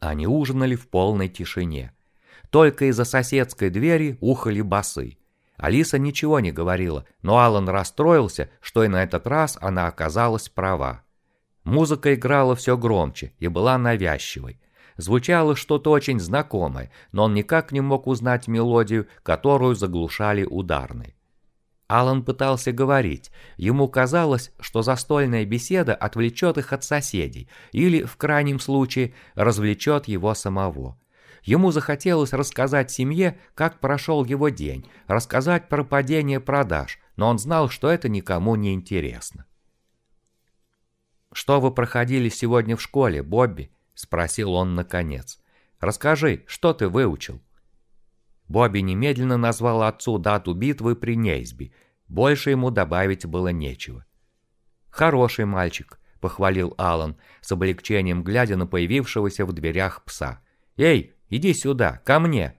Они ужинали в полной тишине. Только из-за соседской двери ухали басы. Алиса ничего не говорила, но Алан расстроился, что и на этот раз она оказалась права. Музыка играла все громче и была навязчивой. Звучало что-то очень знакомое, но он никак не мог узнать мелодию, которую заглушали ударные. Алан пытался говорить. Ему казалось, что застольная беседа отвлечет их от соседей или, в крайнем случае, развлечет его самого. Ему захотелось рассказать семье, как прошел его день, рассказать про падение продаж, но он знал, что это никому не интересно. «Что вы проходили сегодня в школе, Бобби?» – спросил он наконец. «Расскажи, что ты выучил?» Бобби немедленно назвал отцу дату битвы при Нейсби. Больше ему добавить было нечего. «Хороший мальчик», – похвалил Алан, с облегчением глядя на появившегося в дверях пса. «Эй, Иди сюда, ко мне!»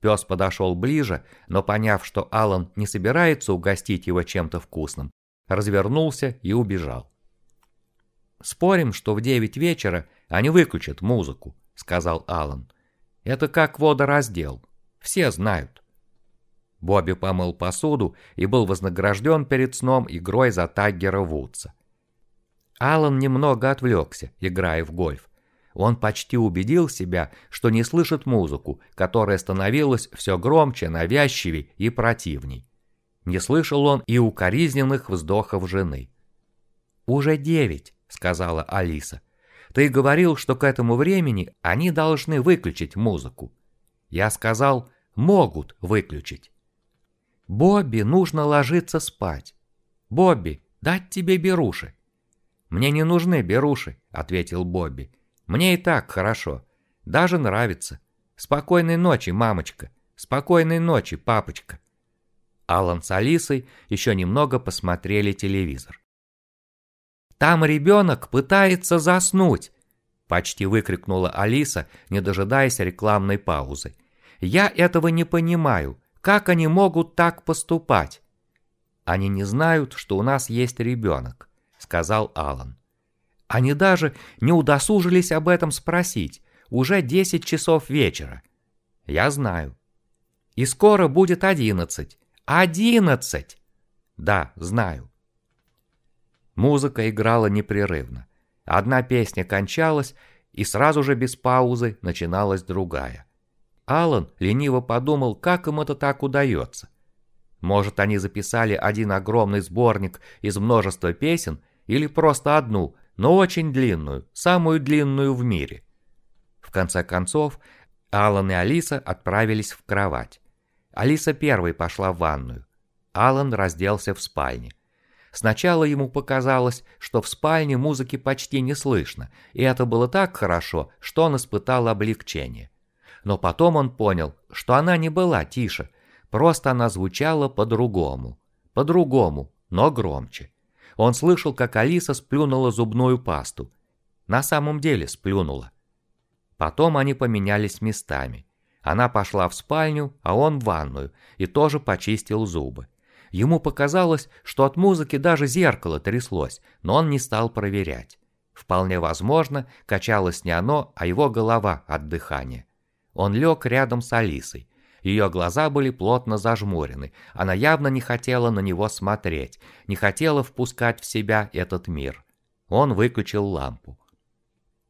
Пес подошел ближе, но поняв, что Алан не собирается угостить его чем-то вкусным, развернулся и убежал. «Спорим, что в девять вечера они выключат музыку», — сказал Алан. «Это как водораздел. Все знают». Бобби помыл посуду и был вознагражден перед сном игрой за Таггера Вудса. Алан немного отвлекся, играя в гольф, он почти убедил себя, что не слышит музыку, которая становилась все громче, навязчивей и противней. Не слышал он и укоризненных вздохов жены. «Уже девять», — сказала Алиса. «Ты говорил, что к этому времени они должны выключить музыку». Я сказал, могут выключить. «Бобби, нужно ложиться спать». «Бобби, дать тебе беруши». «Мне не нужны беруши», — ответил Бобби. Мне и так хорошо. Даже нравится. Спокойной ночи, мамочка. Спокойной ночи, папочка. Алан с Алисой еще немного посмотрели телевизор. «Там ребенок пытается заснуть!» Почти выкрикнула Алиса, не дожидаясь рекламной паузы. «Я этого не понимаю. Как они могут так поступать?» «Они не знают, что у нас есть ребенок», — сказал Алан. Они даже не удосужились об этом спросить. Уже 10 часов вечера. Я знаю. И скоро будет 11. 11! Да, знаю. Музыка играла непрерывно. Одна песня кончалась, и сразу же без паузы начиналась другая. Алан лениво подумал, как им это так удается. Может, они записали один огромный сборник из множества песен или просто одну – но очень длинную, самую длинную в мире. В конце концов, Алан и Алиса отправились в кровать. Алиса первой пошла в ванную. Алан разделся в спальне. Сначала ему показалось, что в спальне музыки почти не слышно, и это было так хорошо, что он испытал облегчение. Но потом он понял, что она не была тише, просто она звучала по-другому. По-другому, но громче. Он слышал, как Алиса сплюнула зубную пасту. На самом деле сплюнула. Потом они поменялись местами. Она пошла в спальню, а он в ванную, и тоже почистил зубы. Ему показалось, что от музыки даже зеркало тряслось, но он не стал проверять. Вполне возможно, качалось не оно, а его голова от дыхания. Он лег рядом с Алисой. Ее глаза были плотно зажмурены, она явно не хотела на него смотреть, не хотела впускать в себя этот мир. Он выключил лампу.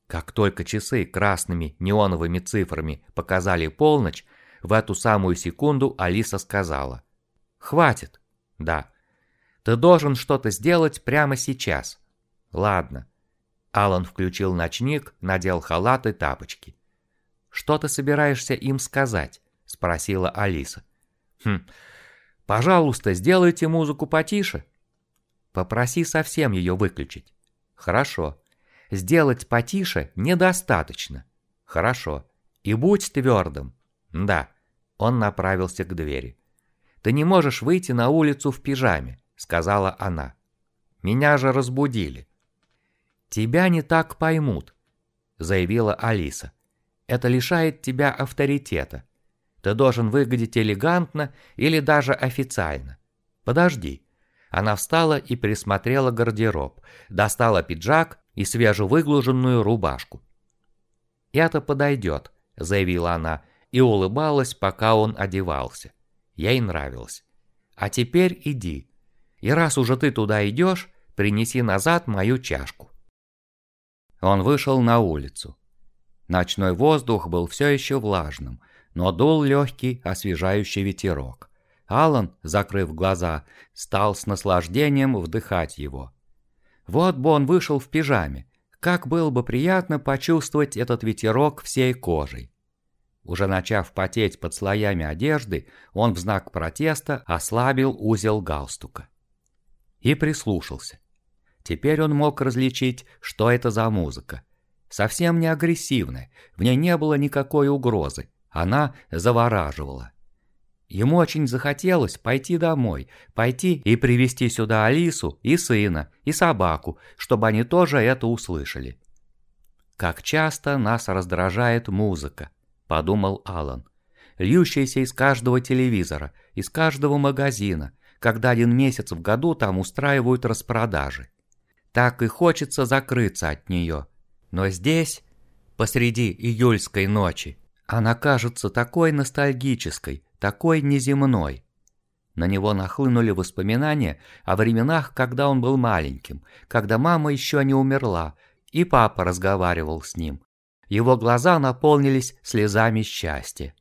Как только часы красными неоновыми цифрами показали полночь, в эту самую секунду Алиса сказала. «Хватит». «Да». «Ты должен что-то сделать прямо сейчас». «Ладно». Алан включил ночник, надел халат и тапочки. «Что ты собираешься им сказать?» — спросила Алиса. «Хм, пожалуйста, сделайте музыку потише». «Попроси совсем ее выключить». «Хорошо. Сделать потише недостаточно». «Хорошо. И будь твердым». «Да». Он направился к двери. «Ты не можешь выйти на улицу в пижаме», — сказала она. «Меня же разбудили». «Тебя не так поймут», — заявила Алиса. «Это лишает тебя авторитета. Ты должен выглядеть элегантно или даже официально. Подожди. Она встала и присмотрела гардероб, достала пиджак и свежевыглаженную рубашку. «Это подойдет», — заявила она, и улыбалась, пока он одевался. Ей нравилось. «А теперь иди. И раз уже ты туда идешь, принеси назад мою чашку». Он вышел на улицу. Ночной воздух был все еще влажным, но дул легкий освежающий ветерок. Алан, закрыв глаза, стал с наслаждением вдыхать его. Вот бы он вышел в пижаме, как было бы приятно почувствовать этот ветерок всей кожей. Уже начав потеть под слоями одежды, он в знак протеста ослабил узел галстука. И прислушался. Теперь он мог различить, что это за музыка. Совсем не агрессивная, в ней не было никакой угрозы, она завораживала. Ему очень захотелось пойти домой, пойти и привести сюда Алису и сына, и собаку, чтобы они тоже это услышали. «Как часто нас раздражает музыка», — подумал Алан, льющаяся из каждого телевизора, из каждого магазина, когда один месяц в году там устраивают распродажи. Так и хочется закрыться от нее. Но здесь, посреди июльской ночи, она кажется такой ностальгической, такой неземной. На него нахлынули воспоминания о временах, когда он был маленьким, когда мама еще не умерла, и папа разговаривал с ним. Его глаза наполнились слезами счастья.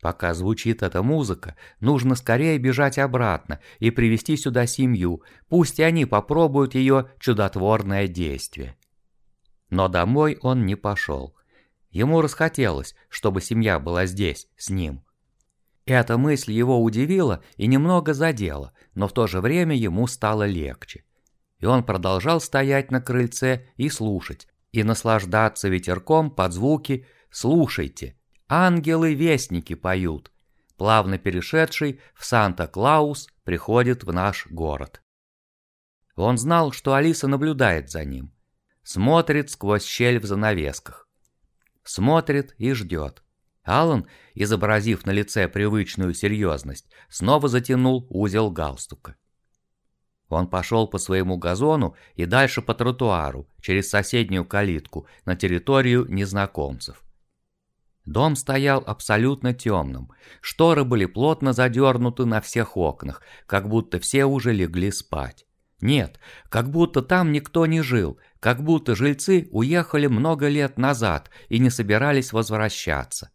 Пока звучит эта музыка, нужно скорее бежать обратно и привести сюда семью, пусть они попробуют ее чудотворное действие. Но домой он не пошел. Ему расхотелось, чтобы семья была здесь, с ним. Эта мысль его удивила и немного задела, но в то же время ему стало легче. И он продолжал стоять на крыльце и слушать, и наслаждаться ветерком под звуки «Слушайте, ангелы-вестники поют», плавно перешедший в Санта-Клаус приходит в наш город. Он знал, что Алиса наблюдает за ним, смотрит сквозь щель в занавесках. Смотрит и ждет. Алан, изобразив на лице привычную серьезность, снова затянул узел галстука. Он пошел по своему газону и дальше по тротуару, через соседнюю калитку, на территорию незнакомцев. Дом стоял абсолютно темным, шторы были плотно задернуты на всех окнах, как будто все уже легли спать. Нет, как будто там никто не жил, как будто жильцы уехали много лет назад и не собирались возвращаться.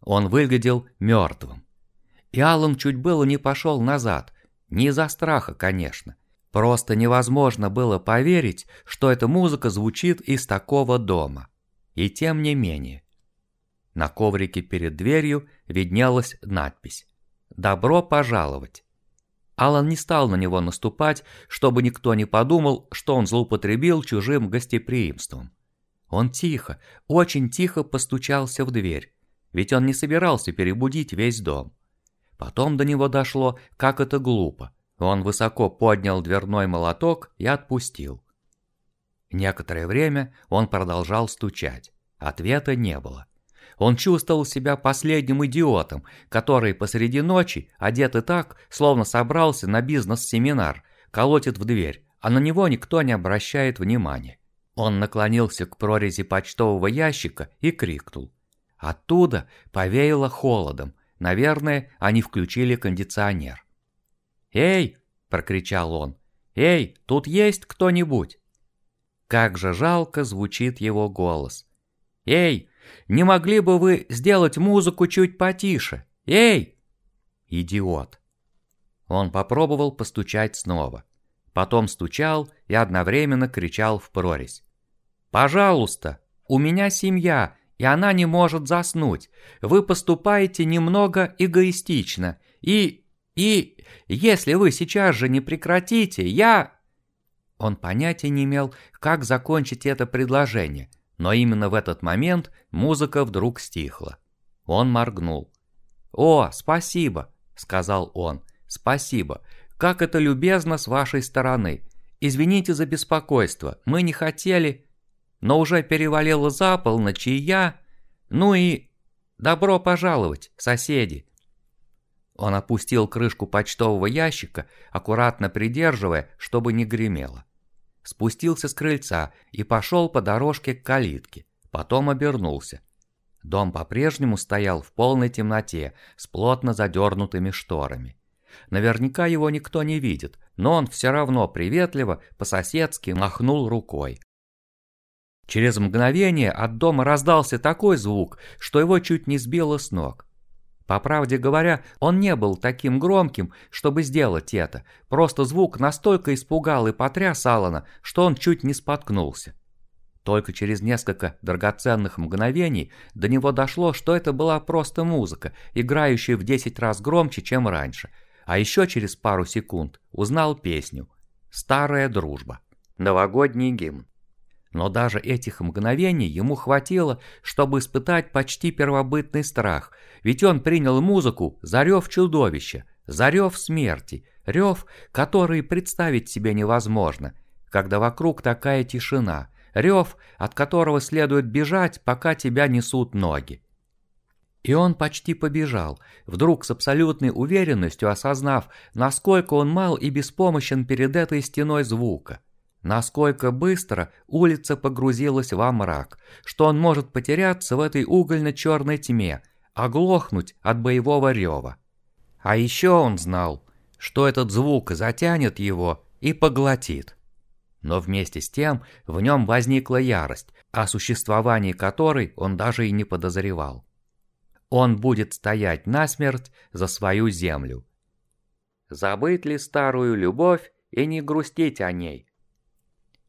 Он выглядел мертвым. И Аллан чуть было не пошел назад. Не из-за страха, конечно. Просто невозможно было поверить, что эта музыка звучит из такого дома. И тем не менее. На коврике перед дверью виднелась надпись «Добро пожаловать». Алан не стал на него наступать, чтобы никто не подумал, что он злоупотребил чужим гостеприимством. Он тихо, очень тихо постучался в дверь ведь он не собирался перебудить весь дом. Потом до него дошло, как это глупо. Он высоко поднял дверной молоток и отпустил. Некоторое время он продолжал стучать. Ответа не было. Он чувствовал себя последним идиотом, который посреди ночи, одетый так, словно собрался на бизнес-семинар, колотит в дверь, а на него никто не обращает внимания. Он наклонился к прорези почтового ящика и крикнул. Оттуда повеяло холодом. Наверное, они включили кондиционер. «Эй!» – прокричал он. «Эй, тут есть кто-нибудь?» Как же жалко звучит его голос. «Эй, не могли бы вы сделать музыку чуть потише? Эй!» Идиот. Он попробовал постучать снова. Потом стучал и одновременно кричал в прорезь. «Пожалуйста, у меня семья, и она не может заснуть. Вы поступаете немного эгоистично. И... и... если вы сейчас же не прекратите, я...» Он понятия не имел, как закончить это предложение, но именно в этот момент музыка вдруг стихла. Он моргнул. «О, спасибо!» — сказал он. «Спасибо. Как это любезно с вашей стороны. Извините за беспокойство, мы не хотели...» но уже перевалило за полночь, и я... Ну и... Добро пожаловать, соседи!» Он опустил крышку почтового ящика, аккуратно придерживая, чтобы не гремело. Спустился с крыльца и пошел по дорожке к калитке, потом обернулся. Дом по-прежнему стоял в полной темноте, с плотно задернутыми шторами. Наверняка его никто не видит, но он все равно приветливо, по-соседски махнул рукой. Через мгновение от дома раздался такой звук, что его чуть не сбило с ног. По правде говоря, он не был таким громким, чтобы сделать это, просто звук настолько испугал и потряс Алана, что он чуть не споткнулся. Только через несколько драгоценных мгновений до него дошло, что это была просто музыка, играющая в 10 раз громче, чем раньше. А еще через пару секунд узнал песню «Старая дружба». Новогодний гимн. Но даже этих мгновений ему хватило, чтобы испытать почти первобытный страх, ведь он принял музыку за рев чудовища, за рев смерти, рев, который представить себе невозможно, когда вокруг такая тишина – рев, от которого следует бежать, пока тебя несут ноги. И он почти побежал, вдруг с абсолютной уверенностью осознав, насколько он мал и беспомощен перед этой стеной звука. Насколько быстро улица погрузилась во мрак, что он может потеряться в этой угольно-черной тьме, оглохнуть от боевого рева. А еще он знал, что этот звук затянет его и поглотит но вместе с тем в нем возникла ярость, о существовании которой он даже и не подозревал. Он будет стоять насмерть за свою землю. Забыть ли старую любовь и не грустить о ней?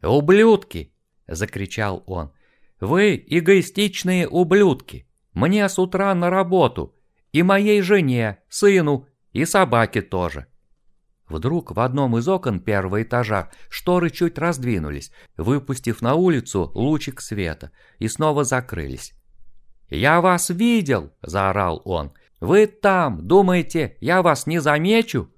«Ублюдки!» – закричал он. «Вы эгоистичные ублюдки! Мне с утра на работу! И моей жене, сыну, и собаке тоже!» Вдруг в одном из окон первого этажа шторы чуть раздвинулись, выпустив на улицу лучик света, и снова закрылись. «Я вас видел!» – заорал он. «Вы там! Думаете, я вас не замечу?»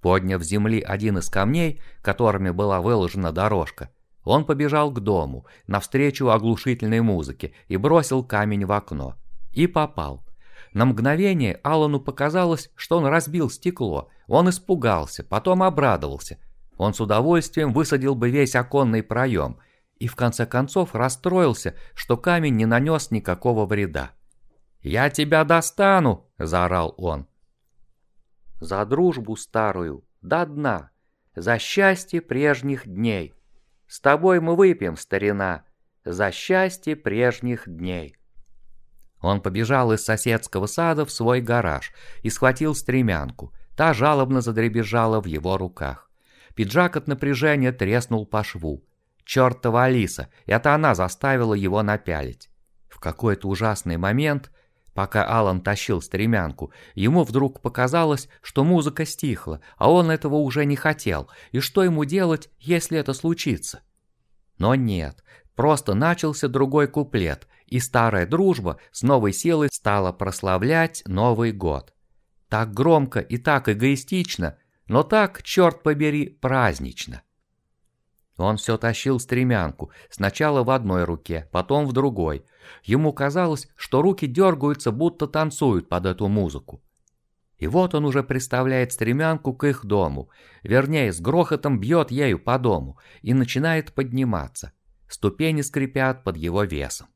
Подняв с земли один из камней, которыми была выложена дорожка, он побежал к дому, навстречу оглушительной музыке, и бросил камень в окно. И попал. На мгновение Алану показалось, что он разбил стекло. Он испугался, потом обрадовался. Он с удовольствием высадил бы весь оконный проем и в конце концов расстроился, что камень не нанес никакого вреда. «Я тебя достану!» – заорал он. «За дружбу старую, до дна, за счастье прежних дней. С тобой мы выпьем, старина, за счастье прежних дней». Он побежал из соседского сада в свой гараж и схватил стремянку. Та жалобно задребезжала в его руках. Пиджак от напряжения треснул по шву. Чертова Алиса, это она заставила его напялить. В какой-то ужасный момент, пока Алан тащил стремянку, ему вдруг показалось, что музыка стихла, а он этого уже не хотел, и что ему делать, если это случится? Но нет, просто начался другой куплет, и старая дружба с новой силой стала прославлять Новый год. Так громко и так эгоистично, но так, черт побери, празднично. Он все тащил стремянку, сначала в одной руке, потом в другой. Ему казалось, что руки дергаются, будто танцуют под эту музыку. И вот он уже представляет стремянку к их дому, вернее, с грохотом бьет ею по дому и начинает подниматься. Ступени скрипят под его весом.